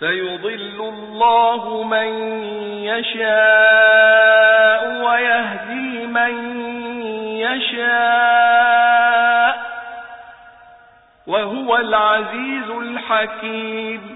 فيضل الله من يشاء ويهدي من يشاء وهو العزيز الحكيم.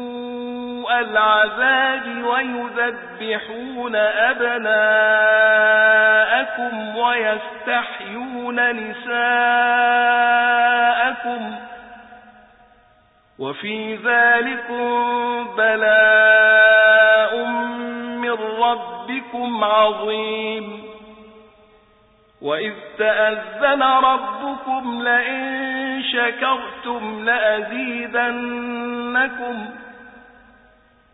العذاب ويذبحون أبناءكم ويستحيون نساءكم وفي ذلكم بلاء من ربكم عظيم. وإذ تأذن ربكم لئن شكرتم لأزيدنكم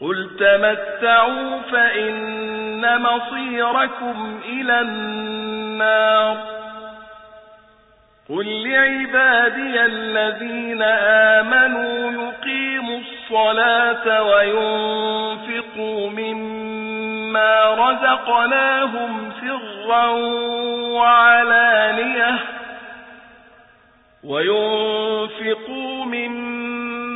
قل تمتعوا فإن مصيركم إلى النار قل لعبادي الذين آمنوا يقيموا الصلاة وينفقوا مما رزقناهم سرا وعلانية وينفقوا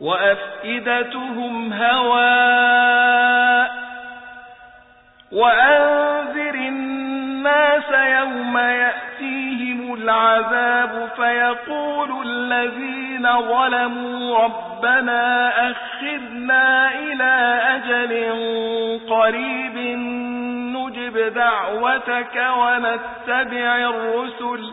وأفئدتهم هواء وأنذر الناس يوم يأتيهم العذاب فيقول الذين ظلموا ربنا أخذنا إلى أجل قريب نجب دعوتك ونتبع الرسل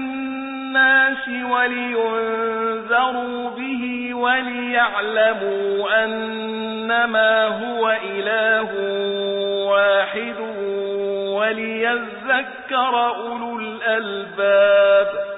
ولينذروا به وليعلموا أنما هو إله واحد وليذكر أولو الألباب